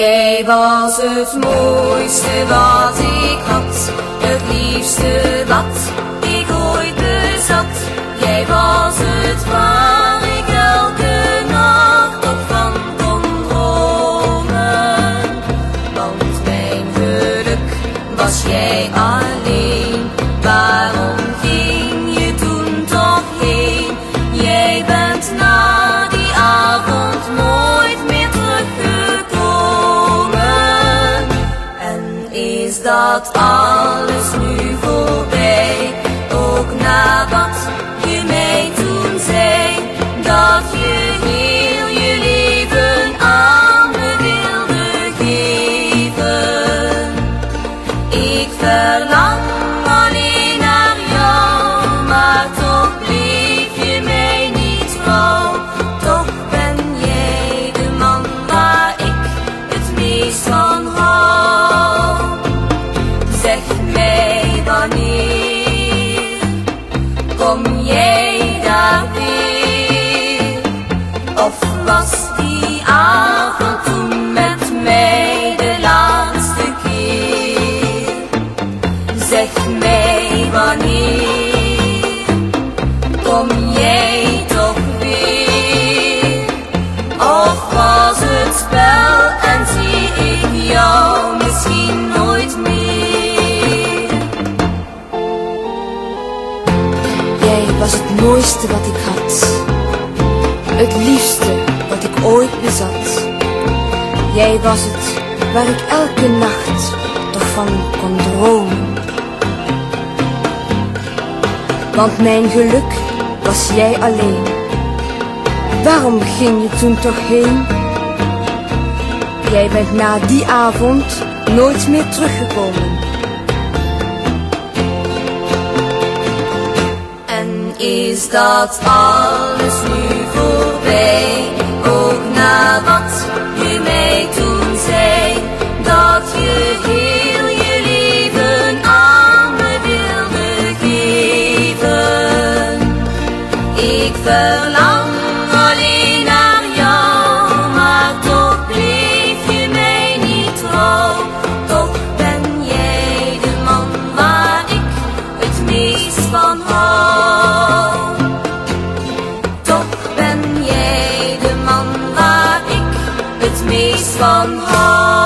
Jij was het mooiste wat ik had, het liefste wat ik ooit bezat. Jij was het waar ik elke nacht op van kon dromen. Want mijn geluk was jij alleen. Dat alles nu voorbij? Ook na wat je mij toen zei, dat je heel je leven aan me wilde geven. Ik verlang Of was die avond toen met mij de laatste keer? Zeg mij wanneer kom jij toch weer? Of was het spel en zie ik jou misschien nooit meer? Jij was het mooiste wat ik had. Jij was het waar ik elke nacht toch van kon dromen. Want mijn geluk was jij alleen. Waarom ging je toen toch heen? Jij bent na die avond nooit meer teruggekomen. En is dat alles verlang alleen naar jou, maar toch bleef je mij niet trouw. Toch ben jij de man waar ik het meest van hou. Toch ben jij de man waar ik het meest van hou.